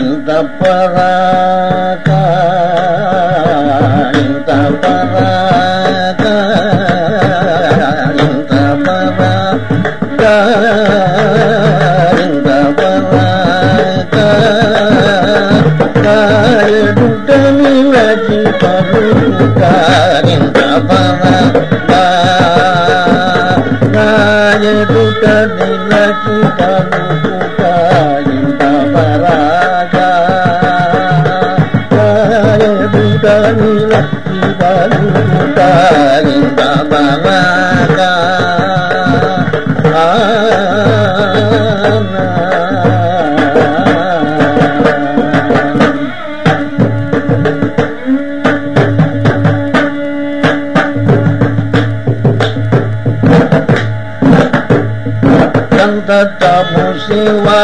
ఇంత పరాక ఇంత పరాక ఇంత పరాక ఇంత పరాక కాయడుట నిలచి పరుక ఇంత పరాక కాయడుట నిలచి పరుక dalila dalila dalila bangaka Tetap musiwa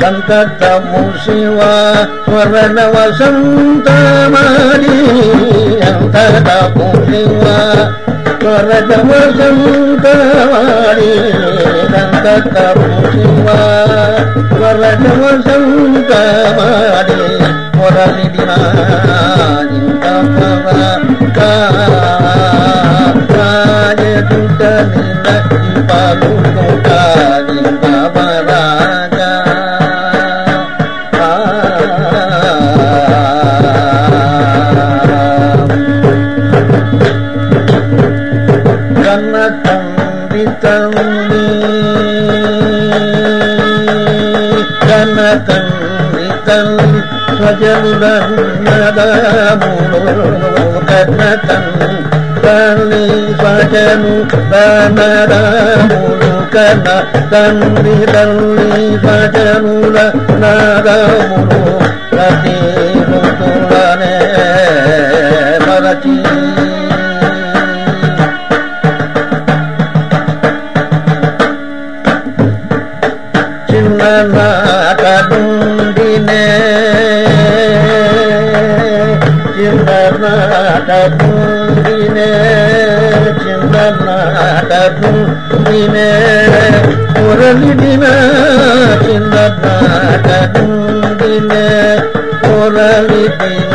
సంతతము Shiva స్వర్ణ వసంతమారి అంతతము శివా స్వర్ణ వసంతమారి సంతతము శివా స్వర్ణ వసంతమారి మురళిదిన పాలు కాయదుట బాబా రాజా ఇంత పరాగా కన్న తండ్రి తండ్రి కన్న తండ్రి తండ్రి స్వజనులన్నదములు కన్న తండ్రి తల్లి స్వజను నదములు కన్న తండ్రి తల్లి స్వజనుల నదములు الرجيم ചിന്തനാടുണ്ടിനെ ചിന്തനാടുണ്ടിനെ ചിന്തനാടുണ്ടിനെ ഉറലിടിന ചിന്തനാടുണ്ടിനെ ഉറലിടിന